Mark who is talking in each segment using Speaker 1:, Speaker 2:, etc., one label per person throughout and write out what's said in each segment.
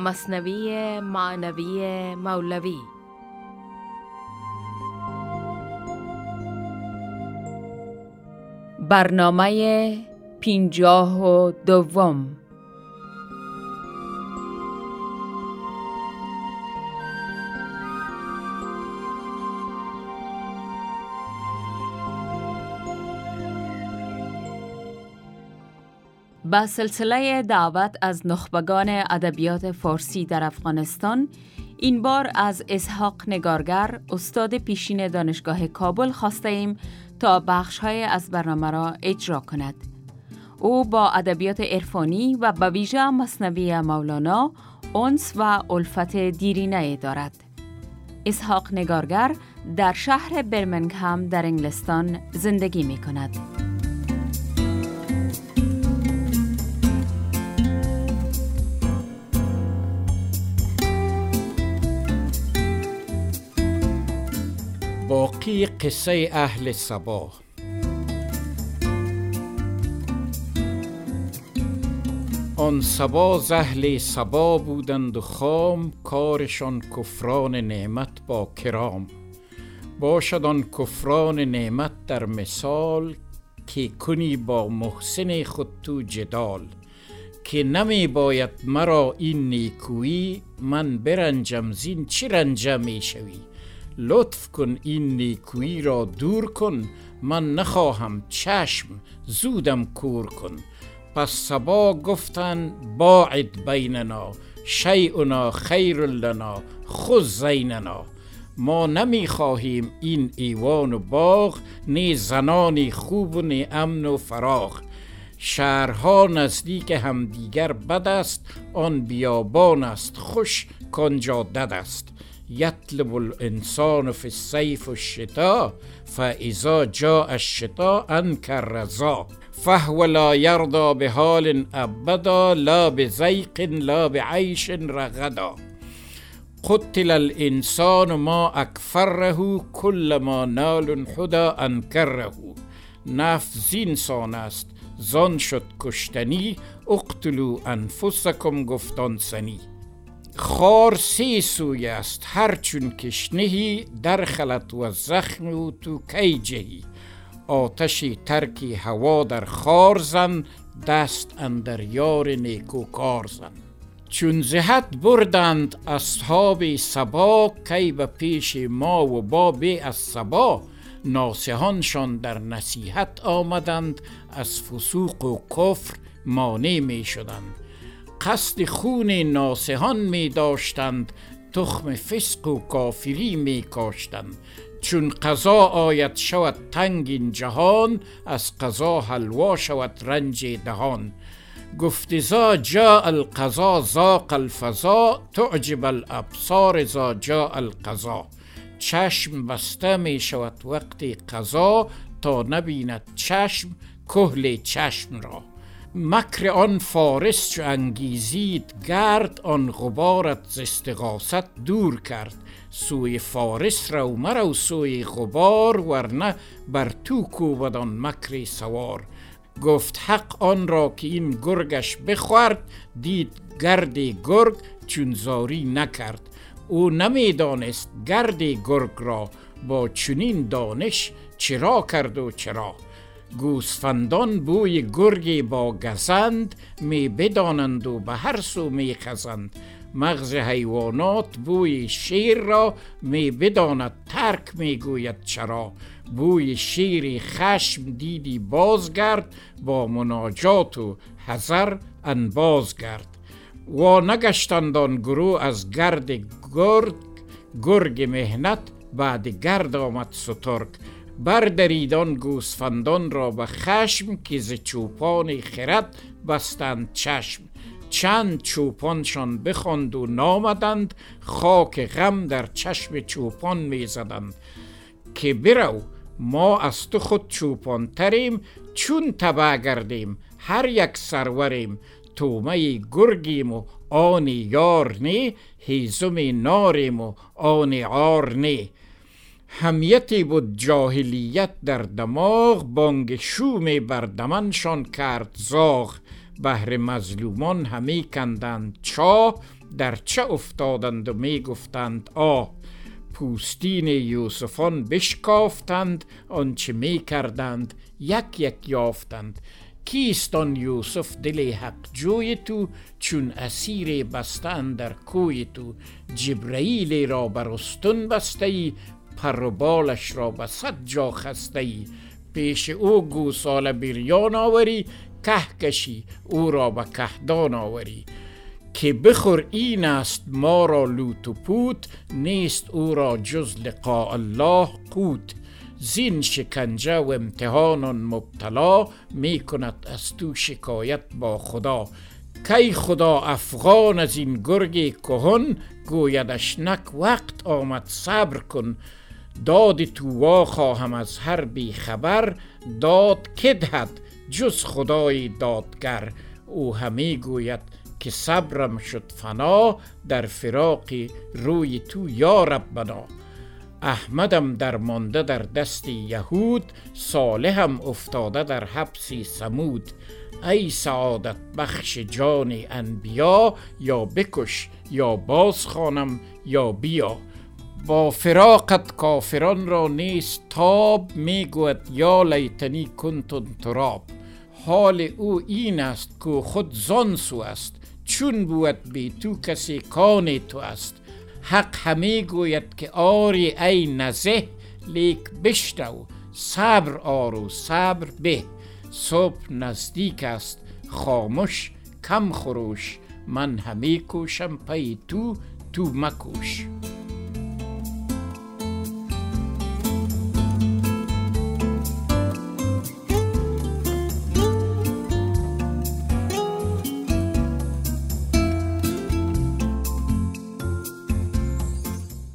Speaker 1: مصنوی معنوی مولوی. برنامه پینجاه و دوم. با سلسله دعوت از نخبگان ادبیات فارسی در افغانستان این بار از اسحاق نگارگر استاد پیشین دانشگاه کابل خواسته ایم تا بخش های از برنامه را اجرا کند. او با ادبیات عرفانی و به ویژه مصنوی مولانا اونس و الفت دیرینه دارد. اسحاق نگارگر در شهر برمنگهم در انگلستان زندگی می کند.
Speaker 2: باقی قصه اهل سبا آن سبا زهل سبا بودند و خام کارشان کفران نعمت با کرام. باشد آن کفران نعمت در مثال که کنی با محسن خود تو جدال. که نمی باید مرا این نیکویی من برنجم زین چی رنجم می شوی؟ لطف کن این نیکویی را دور کن. من نخواهم چشم زودم کور کن. پس سبا گفتن باعد بیننا شیعنا خیر لنا خود زیننا. ما نمی خواهیم این ایوان و باغ نی زنانی خوب و نی امن و فراغ. شهرها نزدیک همدیگر بد است آن بیابان است خوش کانجا دد است. يطلب الإنسان في الصيف والشتاء فإذا جاء الشتاء أنكر رضا فهو لا يرضى بحال أبدا لا بزيق لا بعيش رغدا. قتل الإنسان ما أكفره كل ما نال حدا أنكره. نفس زین سان است زان شد کشتنی اقتلو انفسکم گفتان سنی. خار سی سوی است. هر چون کشنهی در خلط و زخم و تو کی جهی. آتشی ترکی هوا در خار زن دست اندر یار نیکو کار زن. چون زهت بردند اصحاب سبا کی به پیش ما و با از سبا ناسهانشان در نصیحت آمدند از فسوق و کفر مانع می شدند. قصد خون ناسهان می داشتند تخم فسق و کافری می کاشتند. چون قضا آید شود تنگ این جهان از قضا حلوا شود رنج دهان. گفت زا جا القضا زاق الفضا تعجب الابصار زا جا القضا. چشم بسته می شود وقتی قضا تا نبیند چشم کهل چشم را. مکر آن فارس چو انگیزید گرد آن غبارت ز دور کرد. سوی فارس رو مرو سوی غبار ورنه بر تو کوبد آن مکر سوار. گفت حق آن را که این گرگش بخورد دید گرد گرگ چون زاری نکرد. او نمی‌دانست گرد گرگ را با چنین دانش چرا کرد و چرا. گوسفندان بوی گرگی با گزند می بدانند و به هر سو می خزند مغز حیوانات بوی شیر را می بداند ترک می گوید چرا بوی شیری خشم دیدی بازگرد با مناجات و حذر انباز گرد و نگشتندان گروه از گرد گرگ گرگ مهنت بعد گرد آمد سترگ بردرید آن گوسفندان را به خشم که ز چوپان خرد بستند چشم. چند چوپانشان بخواند و نامدند خاک غم در چشم چوپان می‌زدند که برو ما از تو خود چوپان تریم چون تبع گردیم هر یک سروریم. تومه گرگیم و آن یار نه هیزم ناریم و آن عار نه همیتی بود جاهلیت در دماغ بانگ شوم بر دمنشان کرد زاغ. بهر مظلومان همی کندند چا در چه افتادند و می گفتند آه. پوستین یوسفان بشکافتند آنچه می کردند یک یک یافتند. کیست آن یوسف دل حق جوی تو چون اسیر بستن در کوی تو؟ جبرئیل را بر استون بسته ای پر و بالش را به صد جا خسته ای. پیش او گوسال بریان آوری که کشی او را به کهدان آوری. که بخور این است ما را لوت و پوت نیست او را جز لقاء الله قوت. زین شکنجه و امتحان مبتلا می کند از تو شکایت با خدا. کی خدا افغان از این گرگ کهن؟ گویدش نک وقت آمد صبر کن. داد تو وا خواهم از هر بی خبر داد کدهد جز خدای دادگر. او همی گوید که صبرم شد فنا در فراق روی تو یا ربنا. احمدم در مانده در دست یهود صالحم افتاده در حبسی سمود. ای سعادت بخش جان انبیا یا بکش یا باز خانم یا بیا. با فراقت کافران را نیست تاب می‌گوید یا لیتنی کنتون تراب حال او این است که خود زان سو است چون بود بی تو کسی کان تو است حق همی گوید که آری ای نزه لیک بشنو صبر آر و صبر به صبح نزدیک است خامش کم خروش من همی کوشم پی تو تو مکوش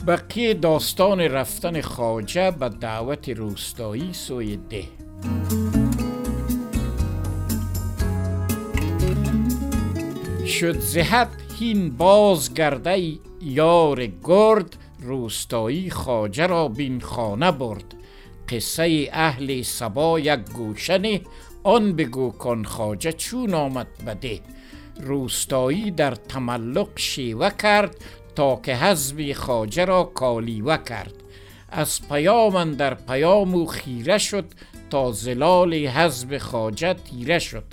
Speaker 2: بقیه داستان رفتن خاجه به دعوت روستایی سوی ده. شد زهد هین باز گرده یار گرد روستایی خاجه را بین خانه برد. قصه اهل سبا یک گوشنه آن بگو کن خاجه چون آمد بده. روستایی در تملق شیوه کرد تا که حزب خاجه را کالیوه کرد از پیام در پیام او خیره شد تا زلال حزب خاجه تیره شد.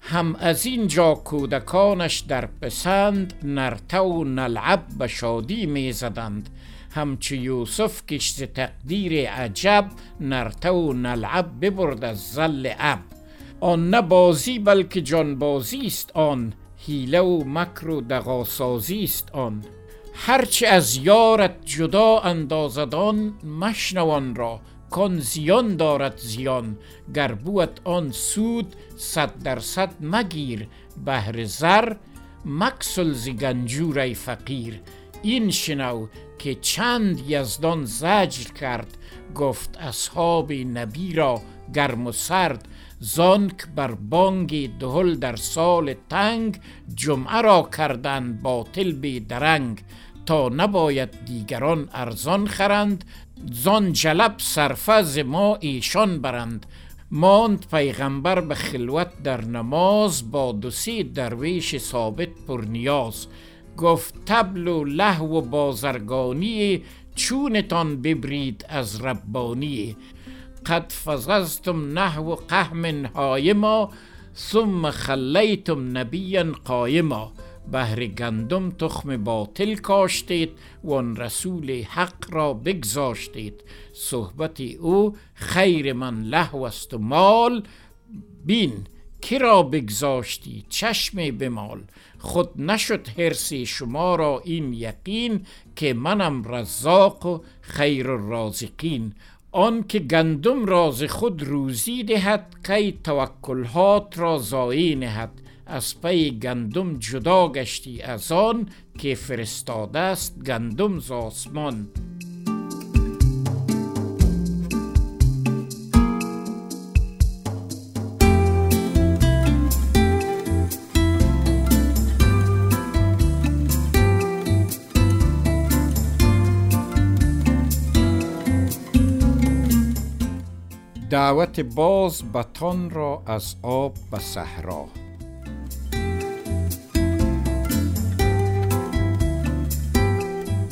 Speaker 2: هم از این جا کودکانش در پسند نرته و نلعب به شادی می زدند. همچه یوسف کش ز تقدیر عجب نرته و نلعب ببرد از زل اب. آن نه بازی بلکه جانبازی است آن. حیله و مکر و دغاسازی است آن. هرچه از یارت جدا اندازدان مشنوان را. کن زیان دارد زیان. گر آن سود صد درصد مگیر. بهر زر مکسل ز گنجور فقیر. این شنو که چند یزدان زجر کرد. گفت اصحاب نبی را گرم و سرد. زانک بر بانگ دهل در سال تنگ جمعه را کردند باطل بی درنگ. تا نباید دیگران ارزان خرند زان جلب سرفز ما ایشان برند. ماند پیغمبر به خلوت در نماز با دو سی درویش ثابت پر نیاز. گفت تبل و لهو و بازرگانی چونتان ببرید از ربانی قد فززتم نحو قهم هایما ثم خلیتم نبیا قایما. بهر گندم تخم باطل کاشتید و آن رسول حق را بگذاشتید. صحبت او خیر من لهو است و مال. بین کی را بگذاشتی چشم بمال؟ خود نشد حرسی شما را این یقین که منم رزاق و خیر الرازقین. آن که گندم راز خود روزی دهد کی توکلات را زایی نهد. از پی گندم جدا گشتی از آن که فرستاده است گندم ز آسمان. دعوت باز بتان را از آب به صحرا.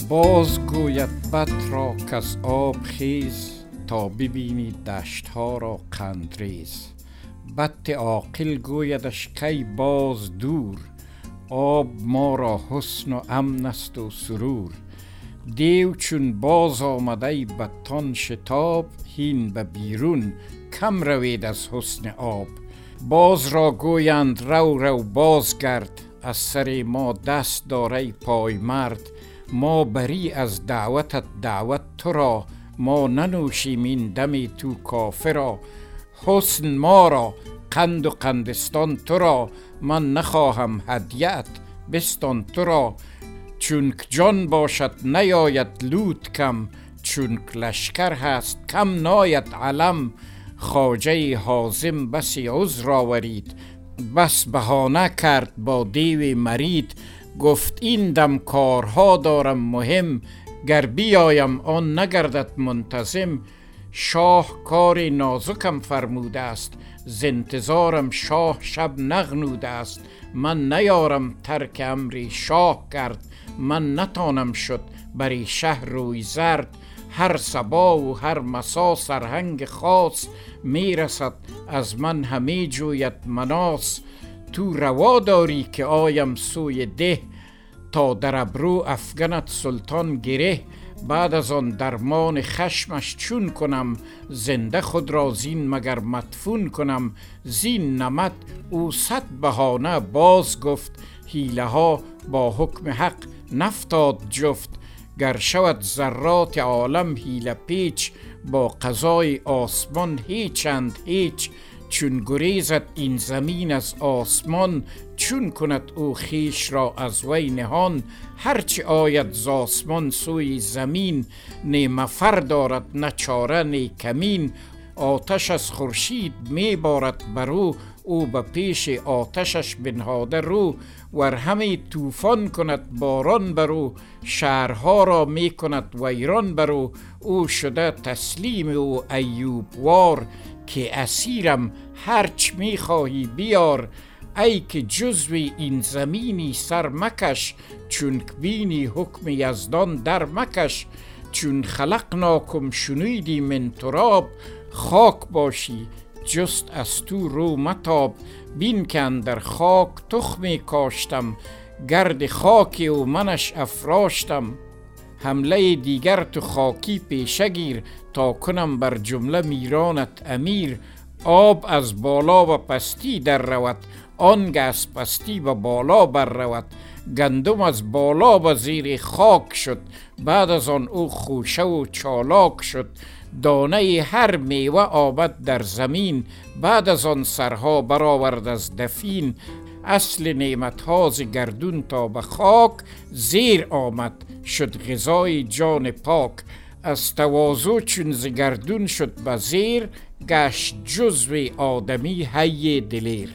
Speaker 2: باز گوید بط را آب خیز تا ببینی دشت ها را قندریز. بط عاقل گویدش کی باز دور آب ما را حسن و امن است و سرور. دیو چون باز آمده بطان شتاب هین به بیرون کم روید از حسن آب. باز را گویند رو رو باز گرد از سر ما دست داره پای مرد ما بری از دعوتت دعوت تو را. ما ننوشیم این دمی تو کافرا حسن ما را قند و قندستان تو را. من نخواهم هدیت بستان تو را. چونک جان باشد نیاید لود کم چونک لشکر هست کم ناید علم. خاجه حازم بسی عذر آورید بس بهانه کرد با دیو مرید. گفت این دم کارها دارم مهم گر بیایم آن نگردد منتظم. شاه کار نازکم فرموده است زنتظارم شاه شب نغنوده است. من نیارم ترک امری شاه کرد من نتانم شد بری شهر روی زرد هر سبا و هر مسا سرهنگ خاص. می‌رسد از من همه جویت مناس تو روا داری که آیم سوی ده تا در ابرو افغنت سلطان گره. بعد از آن درمان خشمش چون کنم زنده خود را زین مگر مدفون کنم. زین نمت او صد بهانه باز گفت حیله ها با حکم حق نفتاد جفت گر شود ذرات عالم حیله پیچ با قضای آسمان هیچند هیچ. چون گریزد این زمین از آسمان چون کند او خیش را از وی نهان. هرچه آید ز آسمان سوی زمین نه مفر دارد نه چاره کمین. آتش از خورشید می بارد برو او به پیش آتشش بنهاده رو. ور همه طوفان کند باران برو شهرها را می کند ویران برو او. شده تسلیم او ایوب وار که اسیرم هرچ می خواهی بیار. ای که جزوی این زمینی سر مکش چون بینی حکم یزدان در مکش. چون خلقناکم شنیدی من تراب خاک باشی جست از تو رو متاب بین کن در خاک تخمی کاشتم. گرد خاکی و منش افراشتم. حمله دیگر تو خاکی پیشه گیر تا کنم بر جمله میرانت امیر. آب از بالا و پستی در رود آنگه از پستی و بالا بر رود. گندم از بالا و زیر خاک شد بعد از آن او خوشه و چالاک شد. دانه هر میوه آمد در زمین بعد از آن سرها برآورد از دفین. اصل نعمت ها ز گردون تا به خاک زیر آمد شد غذای جان پاک. از تواضع چون ز گردون شد به زیر گشت جزو آدمی هی دلیر.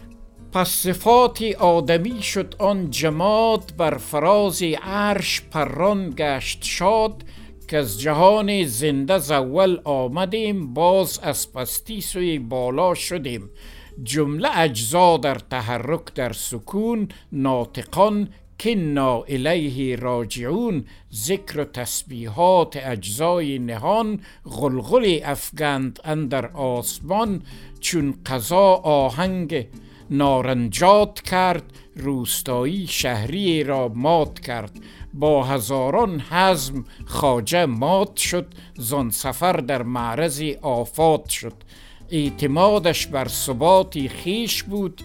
Speaker 2: پس صفات آدمی شد آن جماد بر فراز عرش پران گشت شاد. که از جهان زنده زول آمدیم باز از پستی سوی بالا شدیم. جمله اجزا در تحرک در سکون ناطقان کنا الیه راجعون. ذکر و تسبیحات اجزای نهان غلغل افگند اندر آسمان. چون قضا آهنگ نارنجات کرد روستایی شهری را مات کرد. با هزاران حزم خاجه مات شد زان سفر در معرض آفات شد. اعتمادش بر ثباتی خیش بود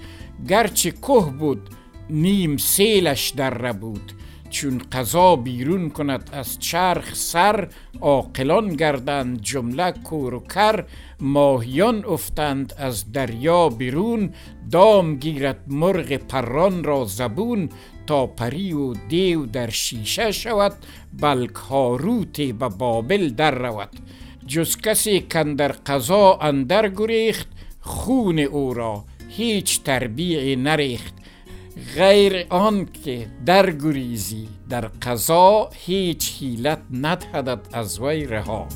Speaker 2: گرچه که بود نیم سیلش در بود. چون قضا بیرون کند از چرخ سر عاقلان گردند جمله کور و کر ماهیان افتند از دریا بیرون دام گیرد مرغ پران را زبون تا پری و دیو در شیشه شود بلک هاروت به بابل در رود. جز کسی کندر قضا اندر گریخت خون او را هیچ تربیع نریخت. غیر آن که در گریزی در قضا هیچ حیلت ندهدد از وی رها.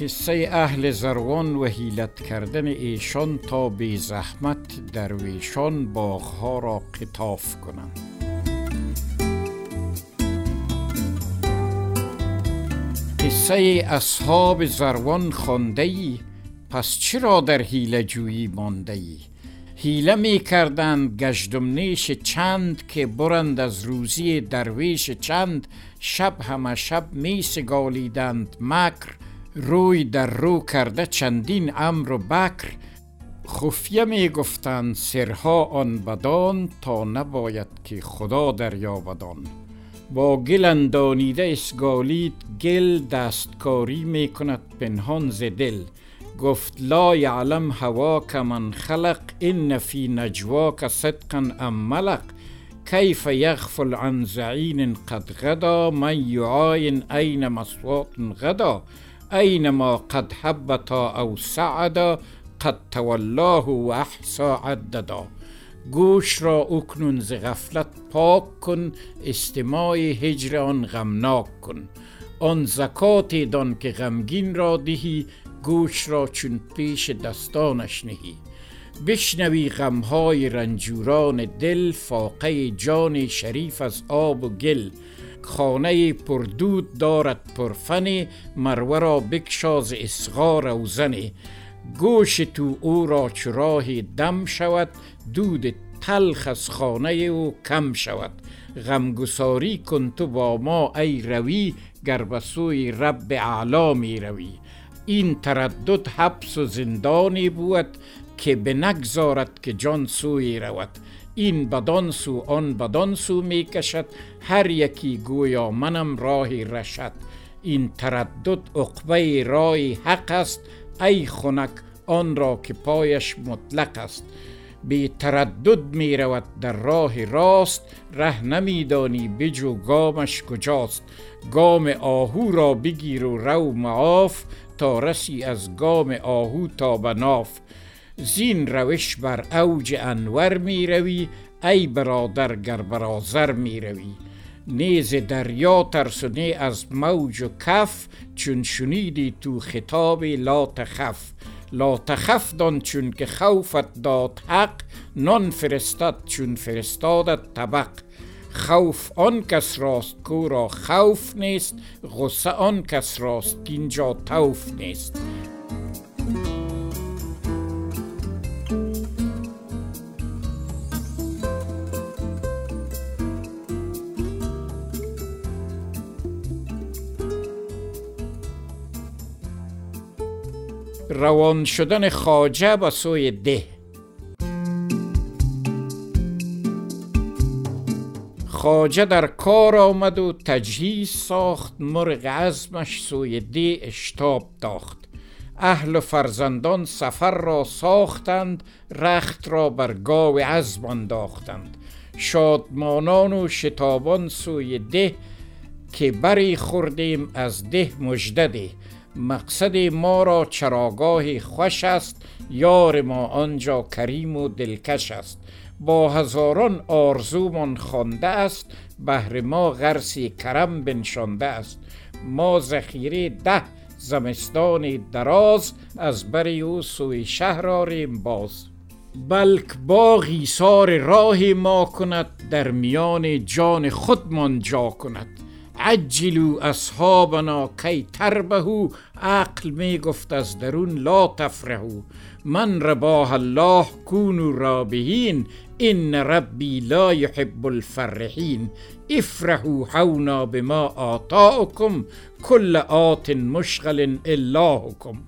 Speaker 2: قصه اهل زروان و حیلت کردن ایشان تا بی زحمت درویشان باغها را قطاف کنند. قصه اصحاب زروان خانده ای پس چرا در حیله جویی مانده ای حیله می کردند گشتم چند که برند از روزی درویش چند شب همه شب می سگالیدند مکر روی در رو کرده چندین امر و بکر خفیه می گفتند سرها آن بدان تا نباید که خدا دریابدان. با گل اندانیده اسگالید گل دستکاری می کند پنهان ز دل. گفت لا یعلم هواک من خلق ان فی نجواک صدقا ام ملق. كيف يغفل عن زعين قد غدا من يعاين أين مصوات غدا. أينما قد حبتا أو سعدا قد تولاه و احسا عددا. گوش را اکنون ز غفلت پاک کن استماع هجر آن غمناک کن. آن زکاتی دان که غمگین را دهی گوش را چون پیش دستانش نهی. بشنوی غمهای رنجوران دل فاقه جان شریف از آب و گل. خانه پردود دارد پرفن مروه را بکشاز اسغار و زنه گوش تو او را چراه دم شود دود تلخ از خانه او کم شود. غمگساری کن تو با ما ای روی گر به سوی رب اعلا می روی. این تردد حبس و زندانی بود که به نگذارد که جان سوی رود. این بدان سو آن بدان سو می کشد هر یکی گویا منم راهی رشد این تردد عقبه رای حق است ای خنک آن را که پایش مطلق است بی تردد می رود در راه راست ره نمیدانی بجو گامش کجاست گام آهو را بگیر و رو معاف تا رسی از گام آهو تا بناف زین روش بر اوج انور می روی ای برادر گر برازر می روی. نیز دریا ترسنی از موج و کف چون شنیدی تو خطاب لا تخف لا تخف دان چون که خوفت داد حق نان فرستد چون فرستادت طبق. خوف آن کس راست کو را خوف نیست غصه آن کس راست که اینجا توف نیست. روان شدن خاجه به سوی ده. خاجه در کار آمد و تجهیز ساخت مرغ عزمش سوی ده اشتاب داخت اهل و فرزندان سفر را ساختند رخت را بر گاو عزم انداختند. شادمانان و شتابان سوی ده که بری خوردیم از ده مجدده مقصد ما را چراگاه خوش است یار ما آنجا کریم و دلکش است. با هزاران آرزومان خوانده است بهر ما غرسی کرم بنشانده است. ما ذخیره ده زمستان دراز از بری او سوی شهر آریم باز. بلک باغی سار راه ما کند در میان جان خودمان جا کند. عجلو اصحابنا کی تربهو عقل می گفت از درون لا تفرهو من رباه الله کونو رابهین ان ربی لا يحب الفرحین. افرحو حونا بما آتاکم کل آت مشغل اللهکم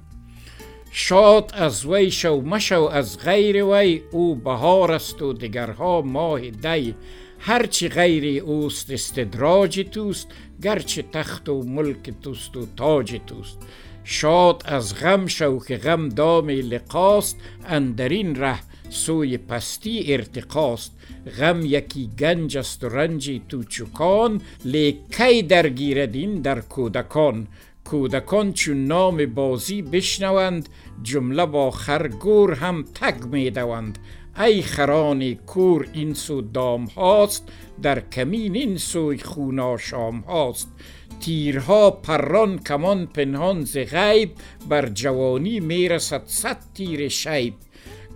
Speaker 2: شاد از وی شو مشو از غیر وی او بهار است و دگرها ماه دی. هرچی غیر اوست استدراج توست گرچه تخت و ملک توست و تاج توست. شاد از غم شو که غم دام لقاست اندرین ره سوی پستی ارتقاست. غم یکی گنج است و رنجی تو چکان لیکی درگیرد این در کودکان؟ کودکان چون نام بازی بشنوند جمله با خرگور هم تگ می دوند. ای خران کور این سو دام هاست در کمین این سوی خونا شام هاست. تیرها پران کمان پنهان ز غیب بر جوانی می‌رسد صد تیر شیب.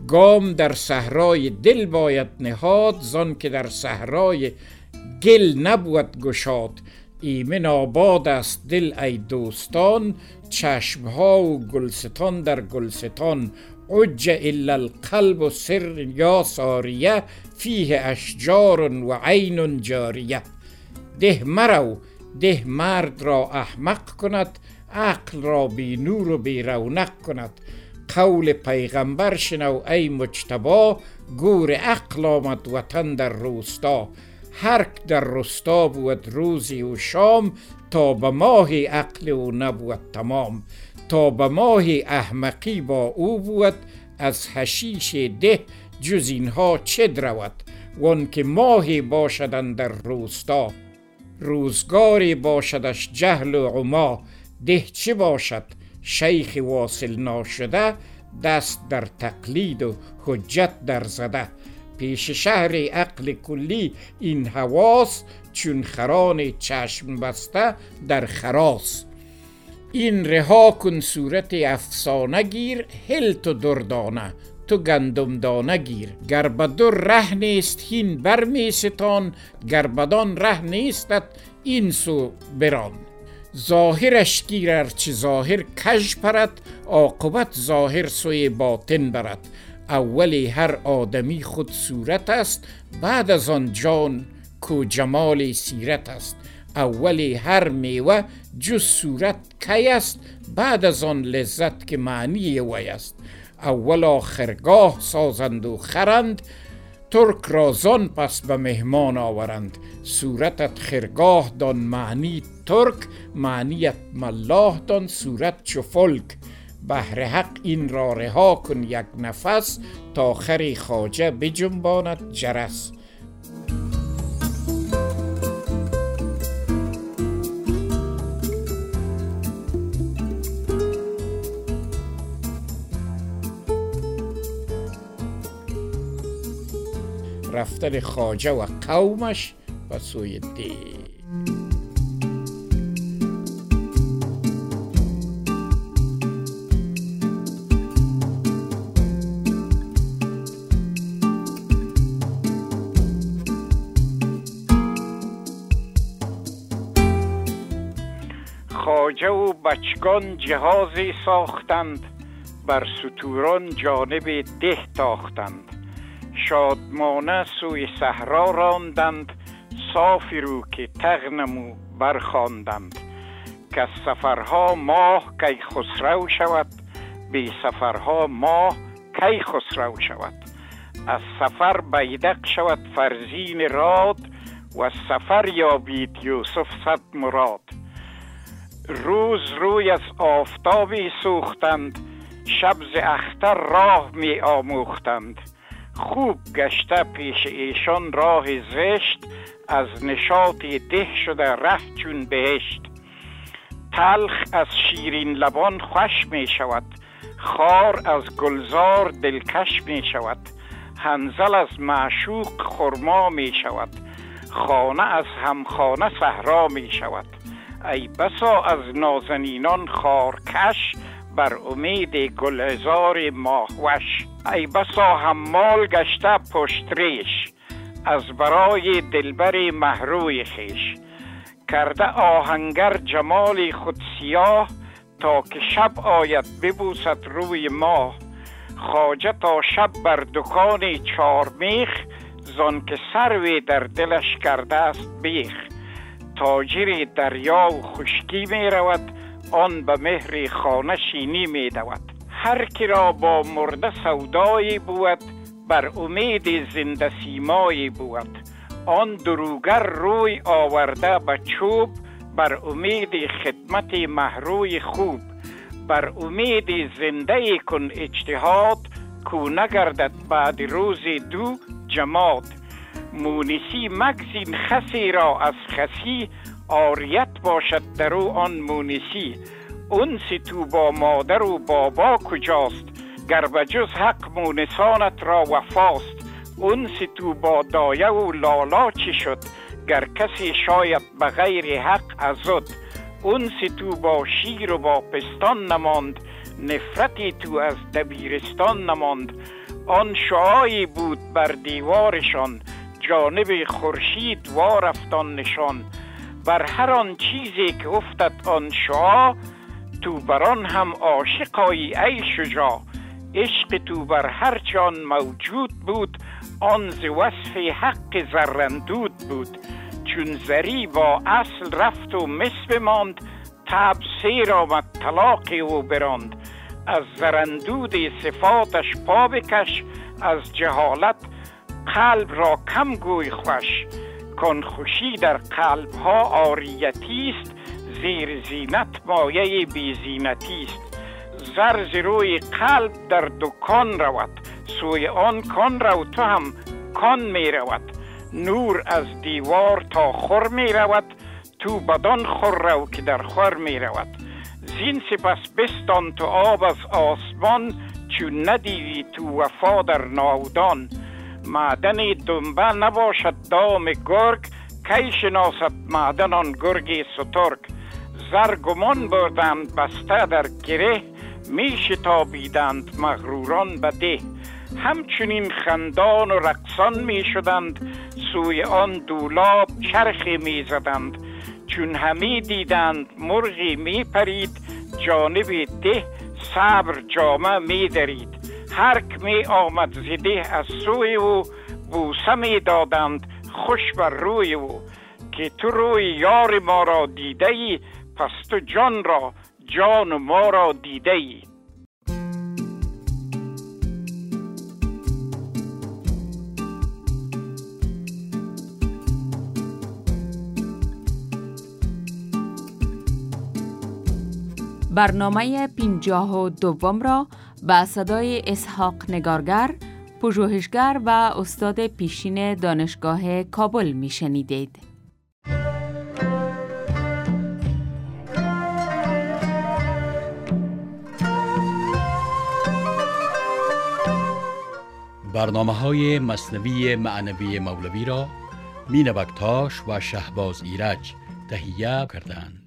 Speaker 2: گام در صحرای دل باید نهاد زان که در صحرای گل نبود گشاد. ایمن آباد است دل ای دوستان چشمها و گلستان در گلستان. عج الا القلب و سر یا ساریه فیه اشجار و عین جاریه ده مرو ده مرد را احمق کند عقل را بی نور و بی رونق کند. قول پیغمبر شنو ای مجتبا گور عقل آمد وطن در روستا. هر در رستا بود روزی و شام تا به ماه عقل او نبود تمام. تا به ماه احمقی با او بود از حشیش ده جز اینها چه درود؟ وان که ماهی باشدن در روستا. روزگاری باشدش جهل و عما. ده چه باشد؟ شیخ واصل ناشده دست در تقلید و حجت در زده. پیش شهر عقل کلی این حواس چون خران چشم بسته در خراس. این رها کن صورت افسانه گیر هل تو دردانه تو گندم دانه گیر گر در ره نیست هین بر می ستان گر بدان ره نیستت این سو بران ظاهرش گیر چه ظاهر کژ پرد عاقبت ظاهر سوی باطن برد اولی هر آدمی خود صورت است بعد از آن جان کو جمال سیرت است اولی هر میوه جز صورت کی است بعد از آن لذت که معنی وی است. اول آخرگاه سازند و خرند ترک رازان پس به مهمان آورند. صورتت خرگاه دان معنی ترک معنیت ملاه دان صورت چو فلک. بهر حق این را رها کن یک نفس تا خری خاجه بجنباند جرس. رفتن خاجه و قومش و سوی دی
Speaker 3: خاجه و بچگان جهازی ساختند بر ستوران جانب ده تاختند. شادمانه سوی صحرا راندند صافی رو که تغنمو برخواندند که سفرها ماه کی خسرو شود بی سفرها ماه کی خسرو شود. از سفر بیدق شود فرزین راد و سفر یابید یوسف صد مراد. روز روی از آفتابی سوختند شب ز اختر راه می آموختند. خوب گشته پیش ایشان راه زشت از نشاط ده شده ره چون بهشت. تلخ از شیرین لبان خوش می شود خار از گلزار دلکش می شود. هنزل از معشوق خرما می شود خانه از همخانه صحرا می شود. ای بسا از نازنینان خارکش بر امید گلزار ماهوش. ای بسا حمال گشته پشتریش از برای دلبر محروی خیش. کرده آهنگر جمال خود سیاه تا که شب آید ببوسد روی ماه. خاجه تا شب بر دکان چارمیخ زان که سروی در دلش کرده است بیخ. تاجر دریا و خشکی می رود آن به مهر خانه شینی می دود. هر کی را با مرده سودایی بود بر امید زنده سیمایی بود. آن دروگر روی آورده به چوب بر امید خدمت محروی خوب. بر امید زنده کن اجتهاد کو نگردد بعد روز دو جماد. مونسی مگزین خسی را از خسی آریت باشد در او آن مونسی. اونسی تو با مادر و بابا کجاست؟
Speaker 2: گر بجز حق مونسانت را وفاست. اون تو با دایه و لالا چی شد؟ گر کسی شاید به غیر حق ازد. اون تو با شیر و با پستان نماند. نفرتی تو از دبیرستان نماند. آن شعایی بود بر دیوارشان. جانب خورشید وارفتان نشان. بر هر آن چیزی که افتد آن شعا تو بران هم عاشقایی ای شجا عشق تو بر هر چان موجود بود آن ز وصف حق زرندود بود. چون زری با اصل رفت و مس بماند تب سیر آمد طلاق او براند. از زرندود صفاتش پا بکش از جهالت قلب را کم گوی خوش. کن خوشی در قلب ها آریتی است زیر زینت مایه بی زینتی است. زر روی قلب در دکان رود. سوی آن کان رو تو هم کان می رود. نور از دیوار تا خور می رود. تو بدان خور رو که در خور می رود. زین سپس بستان تو آب از آسمان چون ندیدی تو وفا در ناودان. معدن دنبه نباشد دام گرگ کی شناسد معدن آن گرگ سترگ؟ زر گمان بردند بسته در گره می شتابیدند مغروران به ده. همچنین خندان و رقصان می شدند سوی آن دولاب چرخی می زدند. چون همی دیدند مرغی می پرید جانب ده صبر جامه می درید. هرک می آمد زده از سوی او بوسه می دادند خوش بر روی او. که تو روی یار ما را دیده ای پس تو جان را جان ما را دیده ای
Speaker 1: برنامه پینجاه و دوم را به صدای اسحاق نگارگر، پژوهشگر و استاد پیشین دانشگاه کابل می شنیدید.
Speaker 4: برنامه های مصنوی معنوی مولوی را مینوکتاش و شهباز ایرج تهیه کردند.